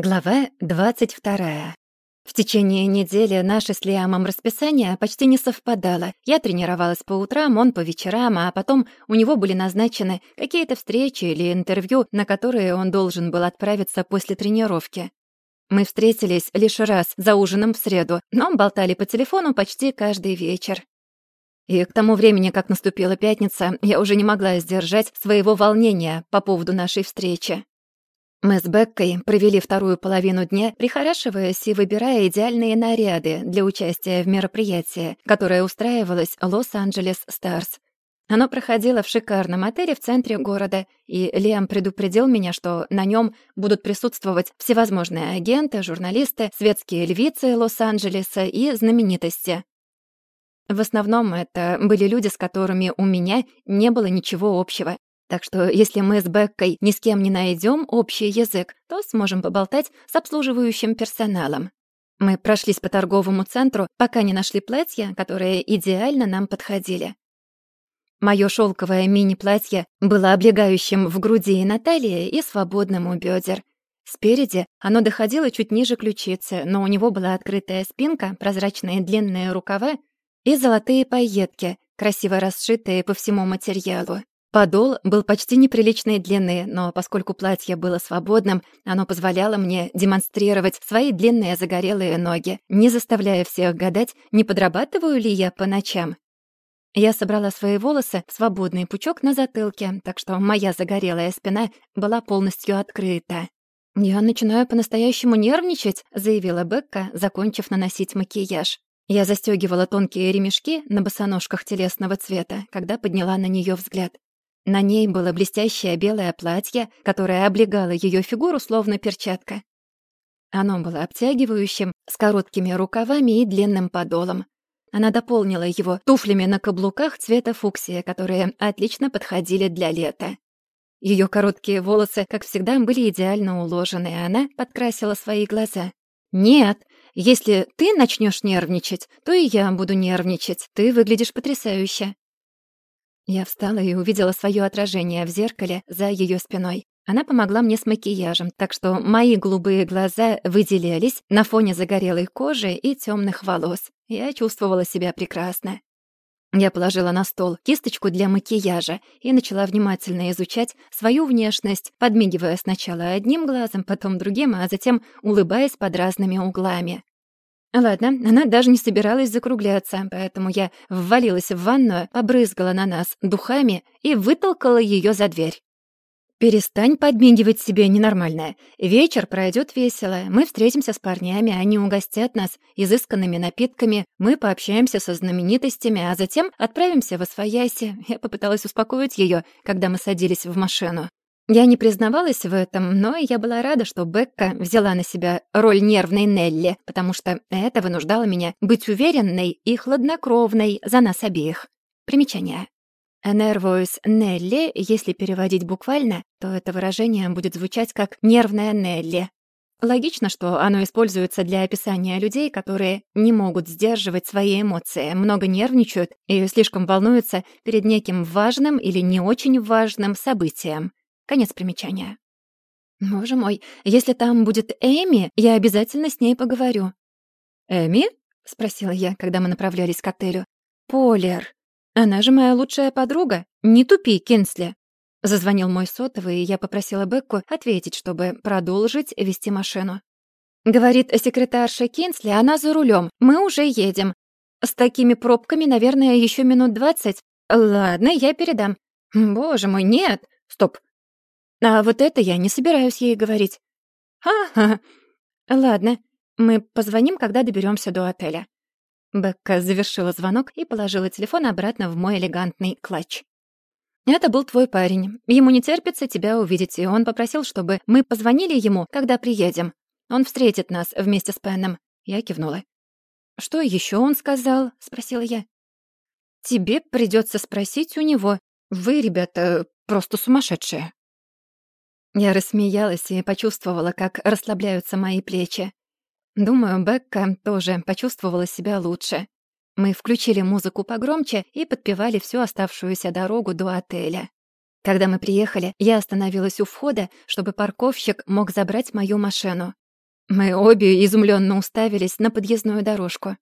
Глава 22. В течение недели наше с Лиамом расписание почти не совпадало. Я тренировалась по утрам, он по вечерам, а потом у него были назначены какие-то встречи или интервью, на которые он должен был отправиться после тренировки. Мы встретились лишь раз за ужином в среду, но болтали по телефону почти каждый вечер. И к тому времени, как наступила пятница, я уже не могла сдержать своего волнения по поводу нашей встречи. Мы с Беккой провели вторую половину дня, прихорашиваясь и выбирая идеальные наряды для участия в мероприятии, которое устраивалось Лос-Анджелес Старс. Оно проходило в шикарном отеле в центре города, и Лиам предупредил меня, что на нем будут присутствовать всевозможные агенты, журналисты, светские львицы Лос-Анджелеса и знаменитости. В основном это были люди, с которыми у меня не было ничего общего, так что если мы с Беккой ни с кем не найдем общий язык, то сможем поболтать с обслуживающим персоналом. Мы прошлись по торговому центру, пока не нашли платья, которые идеально нам подходили. Моё шёлковое мини-платье было облегающим в груди и на талии и свободным у бёдер. Спереди оно доходило чуть ниже ключицы, но у него была открытая спинка, прозрачные длинные рукава и золотые пайетки, красиво расшитые по всему материалу. Подол был почти неприличной длины, но поскольку платье было свободным, оно позволяло мне демонстрировать свои длинные загорелые ноги, не заставляя всех гадать, не подрабатываю ли я по ночам. Я собрала свои волосы в свободный пучок на затылке, так что моя загорелая спина была полностью открыта. «Я начинаю по-настоящему нервничать», — заявила Бекка, закончив наносить макияж. Я застёгивала тонкие ремешки на босоножках телесного цвета, когда подняла на неё взгляд. На ней было блестящее белое платье, которое облегало ее фигуру словно перчатка. Оно было обтягивающим, с короткими рукавами и длинным подолом. Она дополнила его туфлями на каблуках цвета фуксия, которые отлично подходили для лета. Ее короткие волосы, как всегда, были идеально уложены, и она подкрасила свои глаза. «Нет, если ты начнешь нервничать, то и я буду нервничать. Ты выглядишь потрясающе». Я встала и увидела свое отражение в зеркале за ее спиной. Она помогла мне с макияжем, так что мои голубые глаза выделялись на фоне загорелой кожи и темных волос. Я чувствовала себя прекрасно. Я положила на стол кисточку для макияжа и начала внимательно изучать свою внешность, подмигивая сначала одним глазом, потом другим, а затем улыбаясь под разными углами. Ладно, она даже не собиралась закругляться, поэтому я ввалилась в ванную, побрызгала на нас духами и вытолкала ее за дверь. «Перестань подмигивать себе ненормальное. Вечер пройдет весело. Мы встретимся с парнями, они угостят нас изысканными напитками, мы пообщаемся со знаменитостями, а затем отправимся в Освояси». Я попыталась успокоить ее, когда мы садились в машину. Я не признавалась в этом, но я была рада, что Бекка взяла на себя роль нервной Нелли, потому что это вынуждало меня быть уверенной и хладнокровной за нас обеих. Примечание. «Нервоис Нелли», если переводить буквально, то это выражение будет звучать как «нервная Нелли». Логично, что оно используется для описания людей, которые не могут сдерживать свои эмоции, много нервничают и слишком волнуются перед неким важным или не очень важным событием. Конец примечания. Боже мой, если там будет Эми, я обязательно с ней поговорю. «Эми?» — спросила я, когда мы направлялись к отелю. «Полер. Она же моя лучшая подруга. Не тупи, Кинсли». Зазвонил мой сотовый, и я попросила Бекку ответить, чтобы продолжить вести машину. Говорит секретарша Кинсли, она за рулем. Мы уже едем. С такими пробками, наверное, еще минут двадцать. Ладно, я передам. Боже мой, нет. Стоп, а вот это я не собираюсь ей говорить. Ха-ха. Ладно, мы позвоним, когда доберемся до отеля. Бекка завершила звонок и положила телефон обратно в мой элегантный клатч. «Это был твой парень. Ему не терпится тебя увидеть, и он попросил, чтобы мы позвонили ему, когда приедем. Он встретит нас вместе с Пеном». Я кивнула. «Что еще он сказал?» — спросила я. «Тебе придется спросить у него. Вы, ребята, просто сумасшедшие». Я рассмеялась и почувствовала, как расслабляются мои плечи. Думаю, Бекка тоже почувствовала себя лучше. Мы включили музыку погромче и подпевали всю оставшуюся дорогу до отеля. Когда мы приехали, я остановилась у входа, чтобы парковщик мог забрать мою машину. Мы обе изумленно уставились на подъездную дорожку.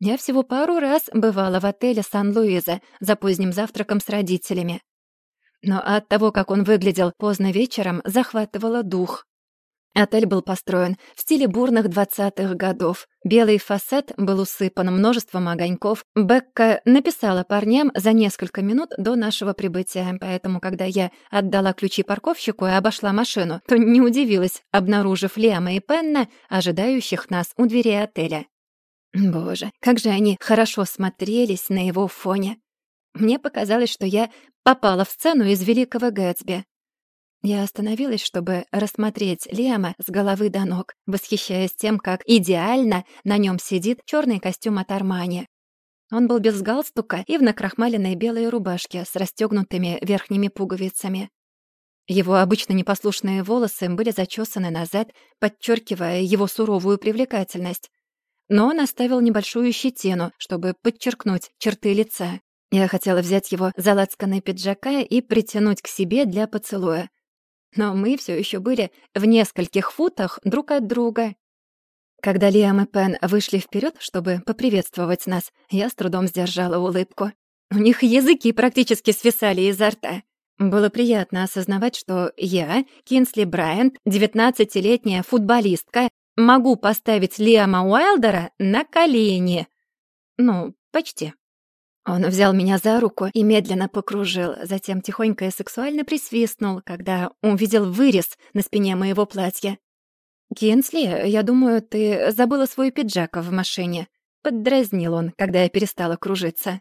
Я всего пару раз бывала в отеле Сан-Луиза за поздним завтраком с родителями. Но от того, как он выглядел поздно вечером, захватывало дух. Отель был построен в стиле бурных двадцатых годов. Белый фасад был усыпан множеством огоньков. Бекка написала парням за несколько минут до нашего прибытия, поэтому, когда я отдала ключи парковщику и обошла машину, то не удивилась, обнаружив Лема и Пенна, ожидающих нас у двери отеля. Боже, как же они хорошо смотрелись на его фоне. Мне показалось, что я попала в сцену из «Великого Гэтсби». Я остановилась, чтобы рассмотреть Лиама с головы до ног, восхищаясь тем, как идеально на нем сидит черный костюм от Армани. Он был без галстука и в накрахмаленной белой рубашке с расстегнутыми верхними пуговицами. Его обычно непослушные волосы были зачесаны назад, подчеркивая его суровую привлекательность. Но он оставил небольшую щетину, чтобы подчеркнуть черты лица. Я хотела взять его за лацканы пиджака и притянуть к себе для поцелуя, но мы все еще были в нескольких футах друг от друга. Когда Лиам и Пен вышли вперед, чтобы поприветствовать нас, я с трудом сдержала улыбку. У них языки практически свисали изо рта. Было приятно осознавать, что я, Кинсли Брайант, 19-летняя футболистка, могу поставить Лиама Уайлдера на колени. Ну, почти. Он взял меня за руку и медленно покружил, затем тихонько и сексуально присвистнул, когда увидел вырез на спине моего платья. «Кинсли, я думаю, ты забыла свой пиджак в машине», — поддразнил он, когда я перестала кружиться.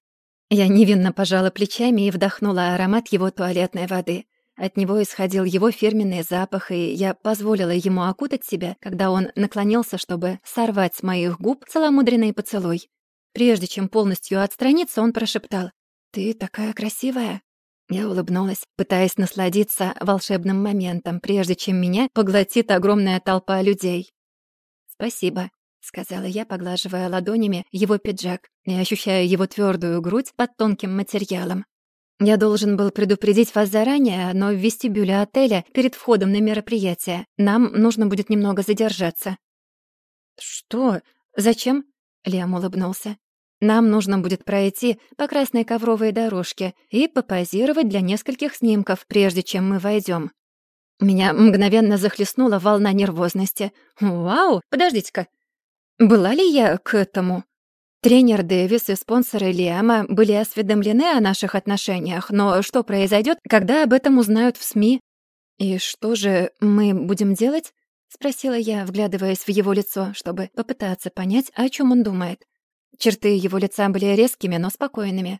Я невинно пожала плечами и вдохнула аромат его туалетной воды. От него исходил его фирменный запах, и я позволила ему окутать себя, когда он наклонился, чтобы сорвать с моих губ целомудренный поцелуй. Прежде чем полностью отстраниться, он прошептал «Ты такая красивая». Я улыбнулась, пытаясь насладиться волшебным моментом, прежде чем меня поглотит огромная толпа людей. «Спасибо», — сказала я, поглаживая ладонями его пиджак и ощущая его твердую грудь под тонким материалом. «Я должен был предупредить вас заранее, но в вестибюле отеля перед входом на мероприятие нам нужно будет немного задержаться». «Что? Зачем?» — Лиам улыбнулся. Нам нужно будет пройти по красной ковровой дорожке и попозировать для нескольких снимков, прежде чем мы войдем. Меня мгновенно захлестнула волна нервозности. «Вау! Подождите-ка! Была ли я к этому?» Тренер Дэвис и спонсоры Лиама были осведомлены о наших отношениях, но что произойдет, когда об этом узнают в СМИ? «И что же мы будем делать?» — спросила я, вглядываясь в его лицо, чтобы попытаться понять, о чем он думает. Черты его лица были резкими, но спокойными.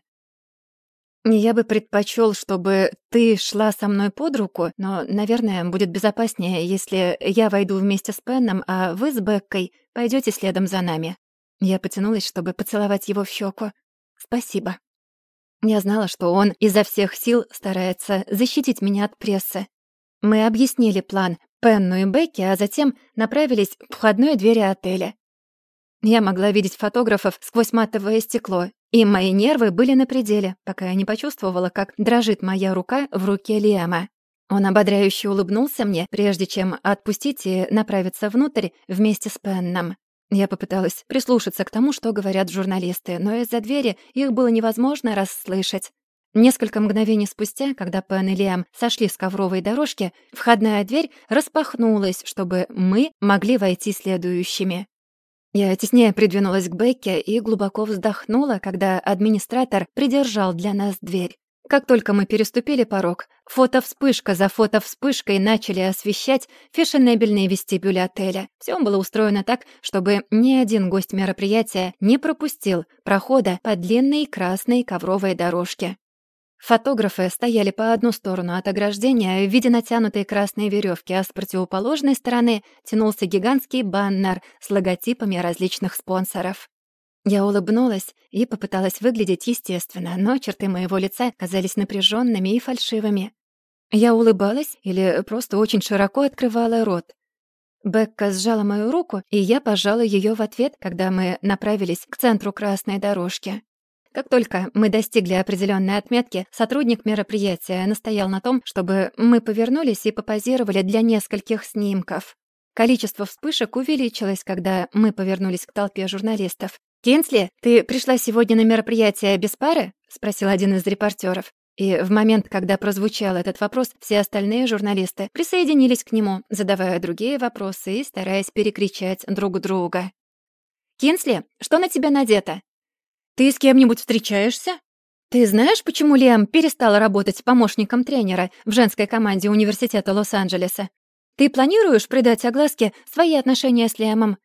«Я бы предпочел, чтобы ты шла со мной под руку, но, наверное, будет безопаснее, если я войду вместе с Пенном, а вы с Беккой пойдете следом за нами». Я потянулась, чтобы поцеловать его в щеку. «Спасибо». Я знала, что он изо всех сил старается защитить меня от прессы. Мы объяснили план Пенну и Бекке, а затем направились к входной двери отеля. Я могла видеть фотографов сквозь матовое стекло, и мои нервы были на пределе, пока я не почувствовала, как дрожит моя рука в руке Лиама. Он ободряюще улыбнулся мне, прежде чем отпустить и направиться внутрь вместе с Пенном. Я попыталась прислушаться к тому, что говорят журналисты, но из-за двери их было невозможно расслышать. Несколько мгновений спустя, когда Пен и Лиам сошли с ковровой дорожки, входная дверь распахнулась, чтобы мы могли войти следующими. Я теснее придвинулась к Бекке и глубоко вздохнула, когда администратор придержал для нас дверь. Как только мы переступили порог, фото-вспышка за фото-вспышкой начали освещать фешенебельные вестибюли отеля. Все было устроено так, чтобы ни один гость мероприятия не пропустил прохода по длинной красной ковровой дорожке. Фотографы стояли по одну сторону от ограждения в виде натянутой красной веревки, а с противоположной стороны тянулся гигантский баннер с логотипами различных спонсоров. Я улыбнулась и попыталась выглядеть естественно, но черты моего лица казались напряженными и фальшивыми. Я улыбалась или просто очень широко открывала рот. Бекка сжала мою руку, и я пожала ее в ответ, когда мы направились к центру красной дорожки. Как только мы достигли определенной отметки, сотрудник мероприятия настоял на том, чтобы мы повернулись и попозировали для нескольких снимков. Количество вспышек увеличилось, когда мы повернулись к толпе журналистов. «Кинсли, ты пришла сегодня на мероприятие без пары?» — спросил один из репортеров. И в момент, когда прозвучал этот вопрос, все остальные журналисты присоединились к нему, задавая другие вопросы и стараясь перекричать друг друга. «Кинсли, что на тебя надето?» «Ты с кем-нибудь встречаешься?» «Ты знаешь, почему Лиам перестала работать помощником тренера в женской команде Университета Лос-Анджелеса? Ты планируешь придать огласке свои отношения с Лиамом?»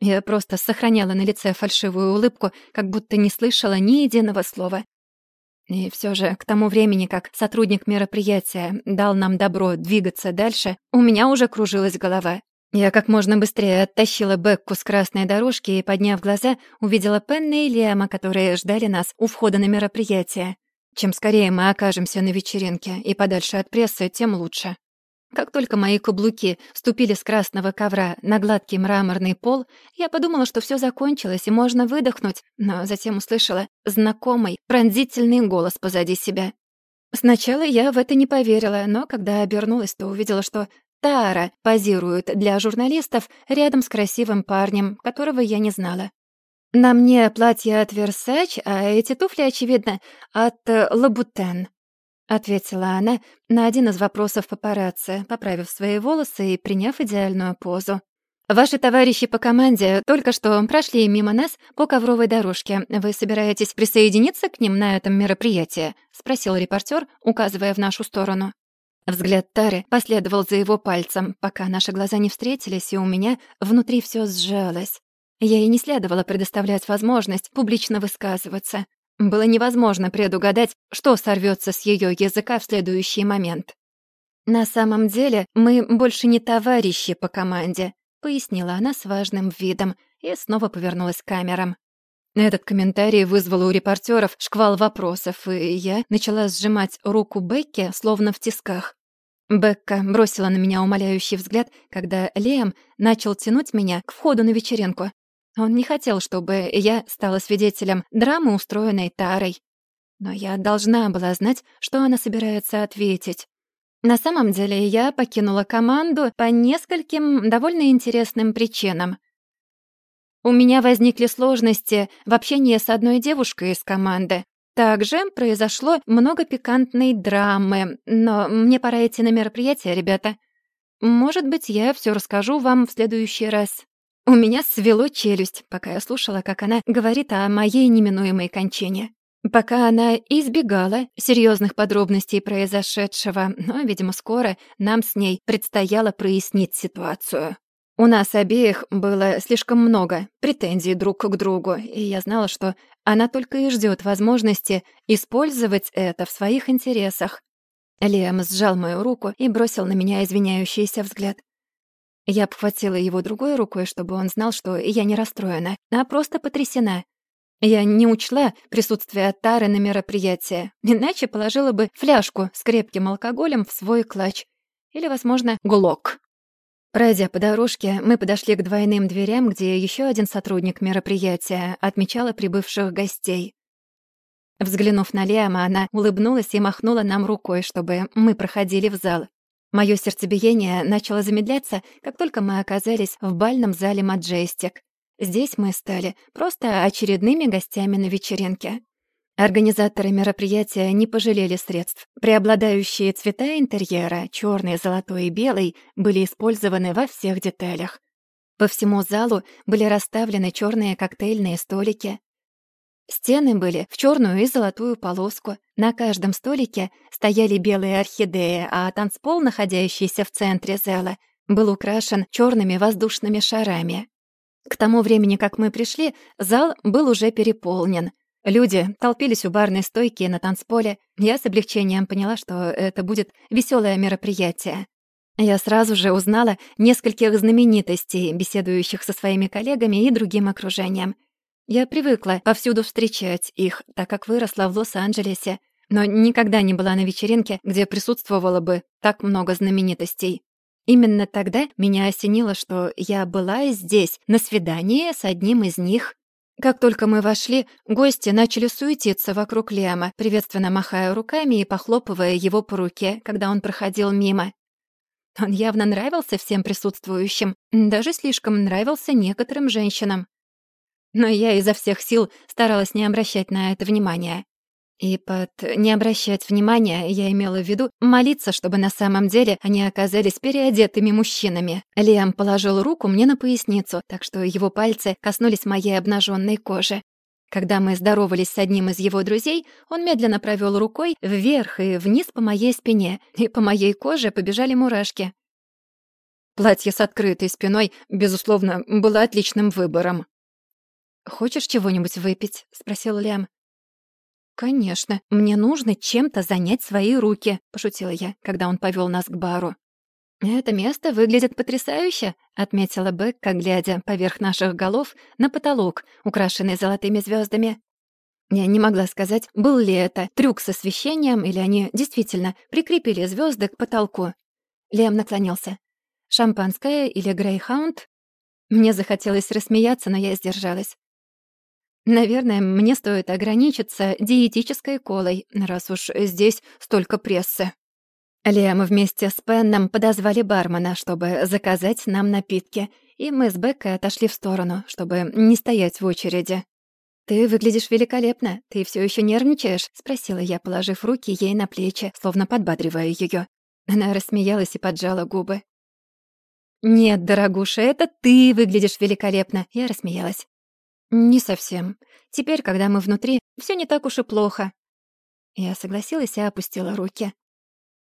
Я просто сохраняла на лице фальшивую улыбку, как будто не слышала ни единого слова. И все же, к тому времени, как сотрудник мероприятия дал нам добро двигаться дальше, у меня уже кружилась голова. Я как можно быстрее оттащила Бекку с красной дорожки и, подняв глаза, увидела Пенна и Лиама, которые ждали нас у входа на мероприятие. Чем скорее мы окажемся на вечеринке и подальше от прессы, тем лучше. Как только мои каблуки ступили с красного ковра на гладкий мраморный пол, я подумала, что все закончилось и можно выдохнуть, но затем услышала знакомый, пронзительный голос позади себя. Сначала я в это не поверила, но когда обернулась, то увидела, что Тара позирует для журналистов рядом с красивым парнем, которого я не знала. На мне платье от Versace, а эти туфли, очевидно, от Лабутен, ответила она на один из вопросов папарацци, поправив свои волосы и приняв идеальную позу. «Ваши товарищи по команде только что прошли мимо нас по ковровой дорожке. Вы собираетесь присоединиться к ним на этом мероприятии?» — спросил репортер, указывая в нашу сторону. Взгляд Тары последовал за его пальцем, пока наши глаза не встретились, и у меня внутри все сжалось. И не следовало предоставлять возможность публично высказываться. Было невозможно предугадать, что сорвется с ее языка в следующий момент. «На самом деле мы больше не товарищи по команде», пояснила она с важным видом и снова повернулась к камерам. Этот комментарий вызвал у репортеров шквал вопросов, и я начала сжимать руку Бекки, словно в тисках. Бекка бросила на меня умоляющий взгляд, когда Лиам начал тянуть меня к входу на вечеринку. Он не хотел, чтобы я стала свидетелем драмы, устроенной Тарой. Но я должна была знать, что она собирается ответить. На самом деле, я покинула команду по нескольким довольно интересным причинам. У меня возникли сложности в общении с одной девушкой из команды. Также произошло много пикантной драмы, но мне пора идти на мероприятие, ребята. Может быть, я все расскажу вам в следующий раз. У меня свело челюсть, пока я слушала, как она говорит о моей неминуемой кончине. Пока она избегала серьезных подробностей произошедшего, но, видимо, скоро нам с ней предстояло прояснить ситуацию. У нас обеих было слишком много претензий друг к другу, и я знала, что она только и ждет возможности использовать это в своих интересах. Лиам сжал мою руку и бросил на меня извиняющийся взгляд. Я обхватила его другой рукой, чтобы он знал, что я не расстроена, а просто потрясена. Я не учла присутствие Тары на мероприятии, иначе положила бы фляжку с крепким алкоголем в свой клатч. Или, возможно, гулок. Пройдя по дорожке, мы подошли к двойным дверям, где еще один сотрудник мероприятия отмечала прибывших гостей. Взглянув на Лиама, она улыбнулась и махнула нам рукой, чтобы мы проходили в зал. Моё сердцебиение начало замедляться, как только мы оказались в бальном зале «Маджестик». Здесь мы стали просто очередными гостями на вечеринке. Организаторы мероприятия не пожалели средств. Преобладающие цвета интерьера, черный, золотой и белый, были использованы во всех деталях. По всему залу были расставлены черные коктейльные столики. Стены были в черную и золотую полоску. На каждом столике стояли белые орхидеи, а танцпол, находящийся в центре зала, был украшен черными воздушными шарами. К тому времени, как мы пришли, зал был уже переполнен — Люди толпились у барной стойки на танцполе. Я с облегчением поняла, что это будет веселое мероприятие. Я сразу же узнала нескольких знаменитостей, беседующих со своими коллегами и другим окружением. Я привыкла повсюду встречать их, так как выросла в Лос-Анджелесе, но никогда не была на вечеринке, где присутствовало бы так много знаменитостей. Именно тогда меня осенило, что я была здесь на свидании с одним из них. Как только мы вошли, гости начали суетиться вокруг Лема, приветственно махая руками и похлопывая его по руке, когда он проходил мимо. Он явно нравился всем присутствующим, даже слишком нравился некоторым женщинам. Но я изо всех сил старалась не обращать на это внимания. И под «не обращать внимания» я имела в виду молиться, чтобы на самом деле они оказались переодетыми мужчинами. Лиам положил руку мне на поясницу, так что его пальцы коснулись моей обнаженной кожи. Когда мы здоровались с одним из его друзей, он медленно провел рукой вверх и вниз по моей спине, и по моей коже побежали мурашки. Платье с открытой спиной, безусловно, было отличным выбором. «Хочешь чего-нибудь выпить?» — спросил Лям. «Конечно, мне нужно чем-то занять свои руки», — пошутила я, когда он повел нас к бару. «Это место выглядит потрясающе», — отметила Бекка, глядя поверх наших голов на потолок, украшенный золотыми звездами. Я не могла сказать, был ли это трюк с освещением, или они действительно прикрепили звезды к потолку. Лем наклонился. «Шампанское или грейхаунд?» Мне захотелось рассмеяться, но я сдержалась. Наверное, мне стоит ограничиться диетической колой, раз уж здесь столько прессы. Лиам вместе с Пенном подозвали бармена, чтобы заказать нам напитки, и мы с Беккой отошли в сторону, чтобы не стоять в очереди. «Ты выглядишь великолепно. Ты все еще нервничаешь?» — спросила я, положив руки ей на плечи, словно подбадривая ее. Она рассмеялась и поджала губы. «Нет, дорогуша, это ты выглядишь великолепно!» Я рассмеялась. «Не совсем. Теперь, когда мы внутри, все не так уж и плохо». Я согласилась и опустила руки.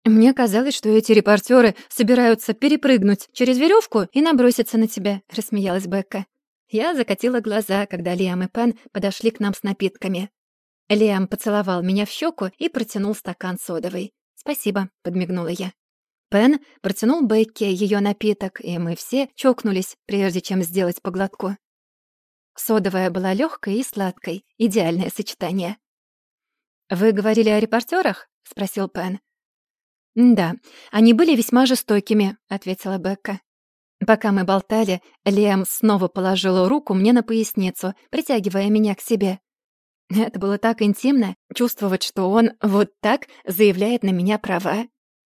«Мне казалось, что эти репортеры собираются перепрыгнуть через веревку и наброситься на тебя», — рассмеялась Бекка. Я закатила глаза, когда Лиам и Пен подошли к нам с напитками. Лиам поцеловал меня в щеку и протянул стакан содовой. «Спасибо», — подмигнула я. Пен протянул Бекке ее напиток, и мы все чокнулись, прежде чем сделать поглотку. Содовая была легкой и сладкой. Идеальное сочетание. «Вы говорили о репортерах? спросил Пен. «Да, они были весьма жестокими», — ответила Бекка. Пока мы болтали, Лиам снова положил руку мне на поясницу, притягивая меня к себе. Это было так интимно, чувствовать, что он вот так заявляет на меня права.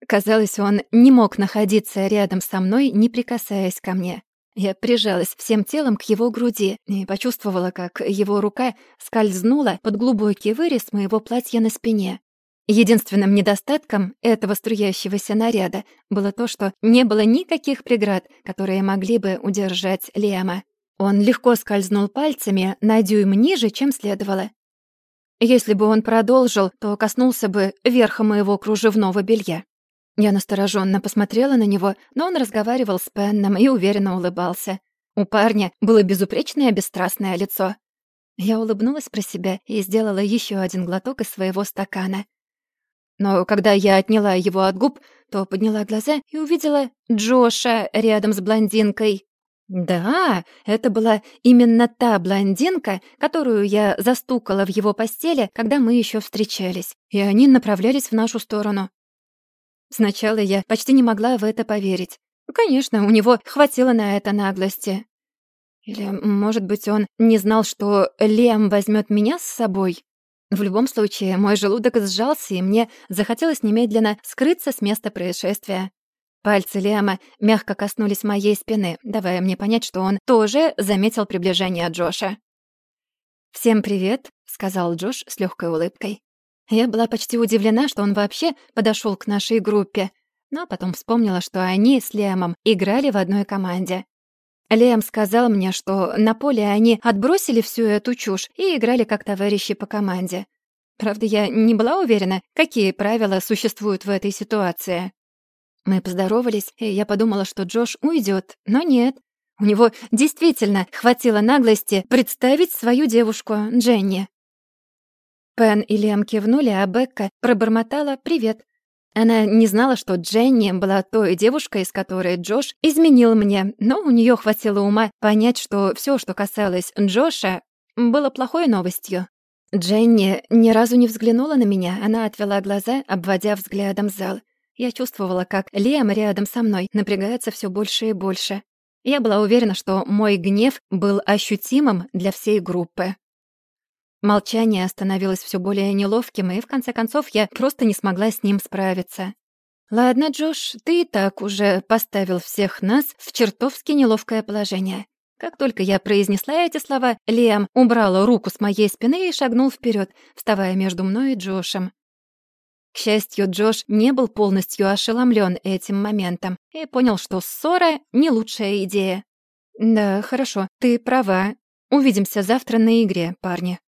Казалось, он не мог находиться рядом со мной, не прикасаясь ко мне. Я прижалась всем телом к его груди и почувствовала, как его рука скользнула под глубокий вырез моего платья на спине. Единственным недостатком этого струящегося наряда было то, что не было никаких преград, которые могли бы удержать Лема. Он легко скользнул пальцами на дюйм ниже, чем следовало. Если бы он продолжил, то коснулся бы верха моего кружевного белья. Я настороженно посмотрела на него, но он разговаривал с Пенном и уверенно улыбался. У парня было безупречное бесстрастное лицо. Я улыбнулась про себя и сделала еще один глоток из своего стакана. Но когда я отняла его от губ, то подняла глаза и увидела Джоша рядом с блондинкой. Да, это была именно та блондинка, которую я застукала в его постели, когда мы еще встречались, и они направлялись в нашу сторону. Сначала я почти не могла в это поверить. Конечно, у него хватило на это наглости. Или, может быть, он не знал, что Лем возьмет меня с собой? В любом случае, мой желудок сжался, и мне захотелось немедленно скрыться с места происшествия. Пальцы Лема мягко коснулись моей спины, давая мне понять, что он тоже заметил приближение Джоша. «Всем привет», — сказал Джош с легкой улыбкой. Я была почти удивлена, что он вообще подошел к нашей группе, но потом вспомнила, что они с Лемом играли в одной команде. Лем сказал мне, что на поле они отбросили всю эту чушь и играли как товарищи по команде. Правда, я не была уверена, какие правила существуют в этой ситуации. Мы поздоровались, и я подумала, что Джош уйдет, но нет. У него действительно хватило наглости представить свою девушку, Дженни. Пен и Лем кивнули, а Бекка пробормотала «привет». Она не знала, что Дженни была той девушкой, с которой Джош изменил мне, но у нее хватило ума понять, что все, что касалось Джоша, было плохой новостью. Дженни ни разу не взглянула на меня, она отвела глаза, обводя взглядом зал. Я чувствовала, как Лем рядом со мной напрягается все больше и больше. Я была уверена, что мой гнев был ощутимым для всей группы. Молчание становилось все более неловким, и в конце концов я просто не смогла с ним справиться. «Ладно, Джош, ты и так уже поставил всех нас в чертовски неловкое положение». Как только я произнесла эти слова, Лиам убрал руку с моей спины и шагнул вперед, вставая между мной и Джошем. К счастью, Джош не был полностью ошеломлен этим моментом и понял, что ссора — не лучшая идея. «Да, хорошо, ты права. Увидимся завтра на игре, парни».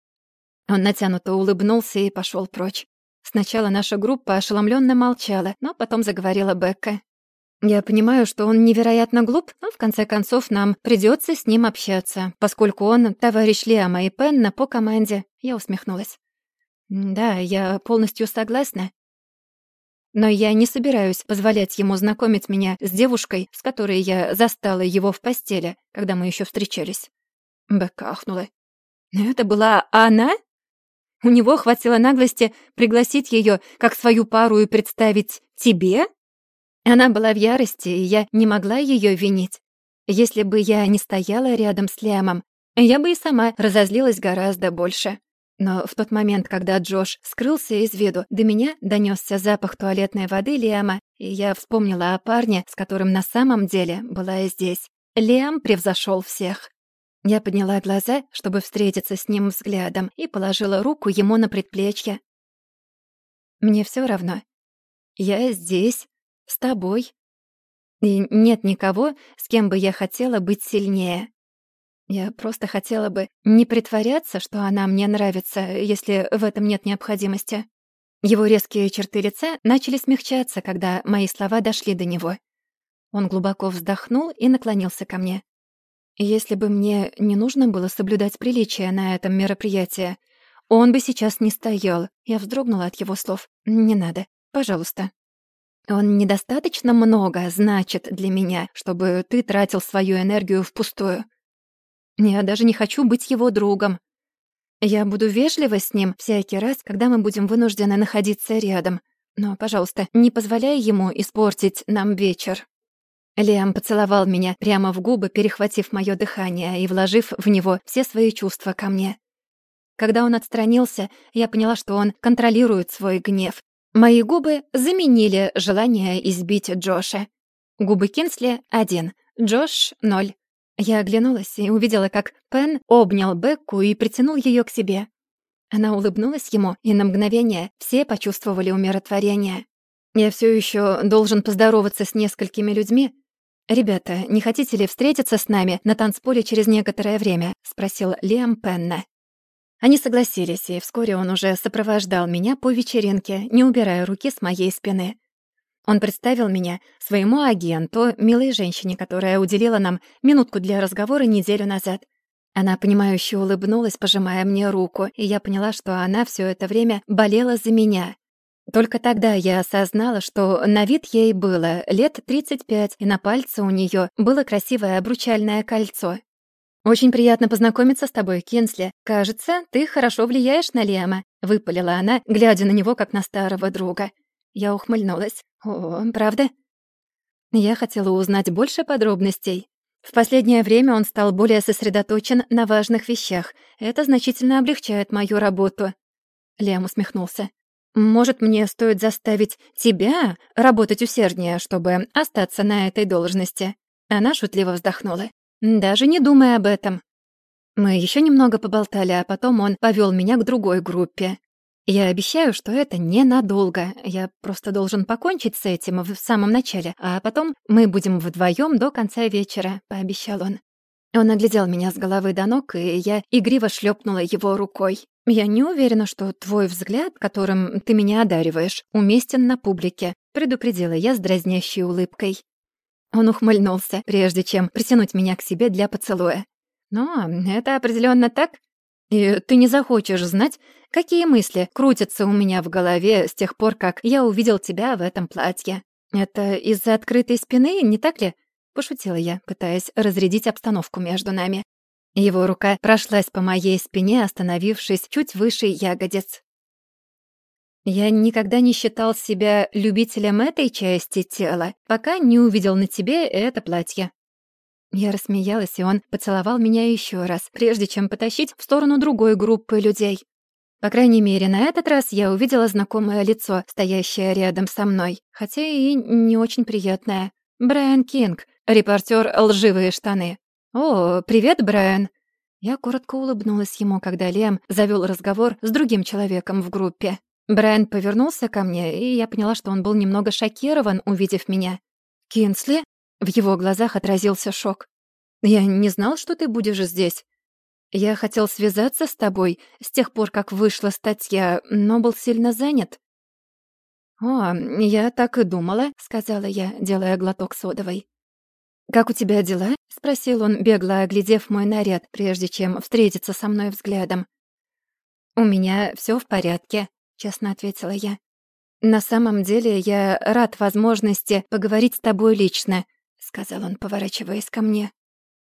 Он натянуто улыбнулся и пошел прочь. Сначала наша группа ошеломленно молчала, но потом заговорила Бекка. «Я понимаю, что он невероятно глуп, но в конце концов нам придется с ним общаться, поскольку он товарищ Лиама и Пенна по команде». Я усмехнулась. «Да, я полностью согласна. Но я не собираюсь позволять ему знакомить меня с девушкой, с которой я застала его в постели, когда мы еще встречались». Бекка ахнула. «Это была она?» У него хватило наглости пригласить ее как свою пару и представить тебе? Она была в ярости, и я не могла ее винить. Если бы я не стояла рядом с Лямом, я бы и сама разозлилась гораздо больше. Но в тот момент, когда Джош скрылся из виду, до меня донесся запах туалетной воды Лиама, и я вспомнила о парне, с которым на самом деле была здесь. Лиам превзошел всех. Я подняла глаза, чтобы встретиться с ним взглядом, и положила руку ему на предплечье. «Мне все равно. Я здесь, с тобой. И нет никого, с кем бы я хотела быть сильнее. Я просто хотела бы не притворяться, что она мне нравится, если в этом нет необходимости». Его резкие черты лица начали смягчаться, когда мои слова дошли до него. Он глубоко вздохнул и наклонился ко мне. Если бы мне не нужно было соблюдать приличия на этом мероприятии, он бы сейчас не стоял. Я вздрогнула от его слов. «Не надо. Пожалуйста». «Он недостаточно много значит для меня, чтобы ты тратил свою энергию впустую. Я даже не хочу быть его другом. Я буду вежлива с ним всякий раз, когда мы будем вынуждены находиться рядом. Но, пожалуйста, не позволяй ему испортить нам вечер». Лиам поцеловал меня прямо в губы, перехватив моё дыхание и вложив в него все свои чувства ко мне. Когда он отстранился, я поняла, что он контролирует свой гнев. Мои губы заменили желание избить Джоша. Губы Кинсли — один, Джош — ноль. Я оглянулась и увидела, как Пен обнял Бекку и притянул её к себе. Она улыбнулась ему, и на мгновение все почувствовали умиротворение. Я всё ещё должен поздороваться с несколькими людьми, «Ребята, не хотите ли встретиться с нами на танцполе через некоторое время?» — спросил Лиам Пенна. Они согласились, и вскоре он уже сопровождал меня по вечеринке, не убирая руки с моей спины. Он представил меня своему агенту, милой женщине, которая уделила нам минутку для разговора неделю назад. Она, понимающе улыбнулась, пожимая мне руку, и я поняла, что она все это время болела за меня. Только тогда я осознала, что на вид ей было лет 35, и на пальце у нее было красивое обручальное кольцо. «Очень приятно познакомиться с тобой, Кинсли. Кажется, ты хорошо влияешь на Лема», — выпалила она, глядя на него как на старого друга. Я ухмыльнулась. «О, правда?» Я хотела узнать больше подробностей. В последнее время он стал более сосредоточен на важных вещах. Это значительно облегчает мою работу. Лем усмехнулся. Может, мне стоит заставить тебя работать усерднее, чтобы остаться на этой должности?» Она шутливо вздохнула. «Даже не думай об этом». Мы еще немного поболтали, а потом он повел меня к другой группе. Я обещаю, что это ненадолго. Я просто должен покончить с этим в самом начале, а потом мы будем вдвоем до конца вечера», — пообещал он. Он оглядел меня с головы до ног, и я игриво шлепнула его рукой. «Я не уверена, что твой взгляд, которым ты меня одариваешь, уместен на публике», предупредила я с дразнящей улыбкой. Он ухмыльнулся, прежде чем притянуть меня к себе для поцелуя. «Но это определенно так. И ты не захочешь знать, какие мысли крутятся у меня в голове с тех пор, как я увидел тебя в этом платье. Это из-за открытой спины, не так ли?» — пошутила я, пытаясь разрядить обстановку между нами. Его рука прошлась по моей спине, остановившись чуть выше ягодиц. «Я никогда не считал себя любителем этой части тела, пока не увидел на тебе это платье». Я рассмеялась, и он поцеловал меня еще раз, прежде чем потащить в сторону другой группы людей. По крайней мере, на этот раз я увидела знакомое лицо, стоящее рядом со мной, хотя и не очень приятное. Брайан Кинг, репортер «Лживые штаны». «О, привет, Брайан!» Я коротко улыбнулась ему, когда Лем завёл разговор с другим человеком в группе. Брайан повернулся ко мне, и я поняла, что он был немного шокирован, увидев меня. «Кинсли?» В его глазах отразился шок. «Я не знал, что ты будешь здесь. Я хотел связаться с тобой с тех пор, как вышла статья, но был сильно занят». «О, я так и думала», — сказала я, делая глоток содовой. «Как у тебя дела?» — спросил он, бегло оглядев мой наряд, прежде чем встретиться со мной взглядом. «У меня всё в порядке», честно ответила я. «На самом деле я рад возможности поговорить с тобой лично», — сказал он, поворачиваясь ко мне.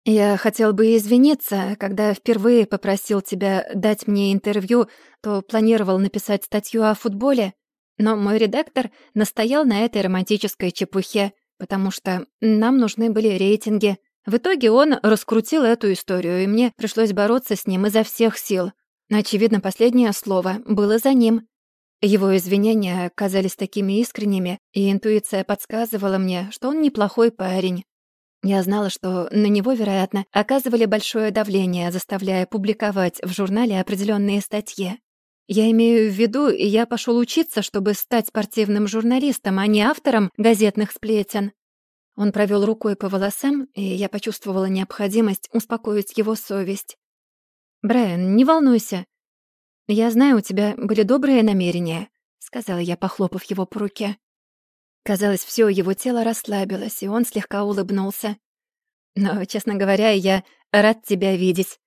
«Я хотел бы извиниться, когда впервые попросил тебя дать мне интервью, то планировал написать статью о футболе, но мой редактор настоял на этой романтической чепухе, потому что нам нужны были рейтинги. В итоге он раскрутил эту историю, и мне пришлось бороться с ним изо всех сил. Очевидно, последнее слово было за ним. Его извинения казались такими искренними, и интуиция подсказывала мне, что он неплохой парень. Я знала, что на него, вероятно, оказывали большое давление, заставляя публиковать в журнале определенные статьи. Я имею в виду, я пошел учиться, чтобы стать спортивным журналистом, а не автором газетных сплетен. Он провел рукой по волосам, и я почувствовала необходимость успокоить его совесть. «Брайан, не волнуйся. «Я знаю, у тебя были добрые намерения», — сказала я, похлопав его по руке. Казалось, все его тело расслабилось, и он слегка улыбнулся. «Но, честно говоря, я рад тебя видеть.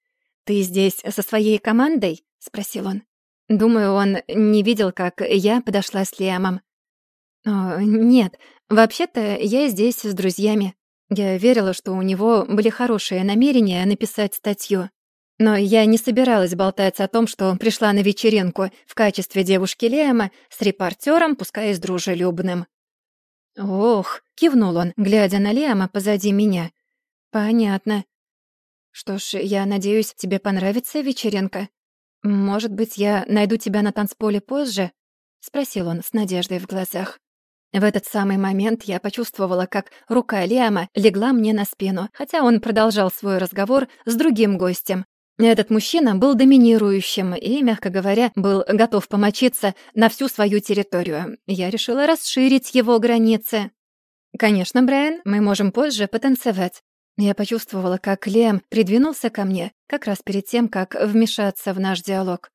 Ты здесь со своей командой?» — спросил он. Думаю, он не видел, как я подошла с Лиамом. «О, нет, вообще-то я здесь с друзьями. Я верила, что у него были хорошие намерения написать статью. Но я не собиралась болтать о том, что пришла на вечеринку в качестве девушки Лема с репортером, пускай и с дружелюбным. «Ох», — кивнул он, глядя на Лема позади меня. «Понятно. Что ж, я надеюсь, тебе понравится вечеринка. Может быть, я найду тебя на танцполе позже?» — спросил он с надеждой в глазах. В этот самый момент я почувствовала, как рука Лиама легла мне на спину, хотя он продолжал свой разговор с другим гостем, этот мужчина был доминирующим и, мягко говоря, был готов помочиться на всю свою территорию. Я решила расширить его границы. «Конечно, Брайан, мы можем позже потанцевать». Я почувствовала, как Лем придвинулся ко мне, как раз перед тем, как вмешаться в наш диалог.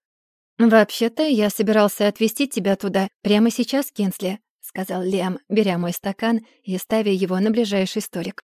«Вообще-то я собирался отвезти тебя туда прямо сейчас, Кинсли», — сказал Лем, беря мой стакан и ставя его на ближайший столик.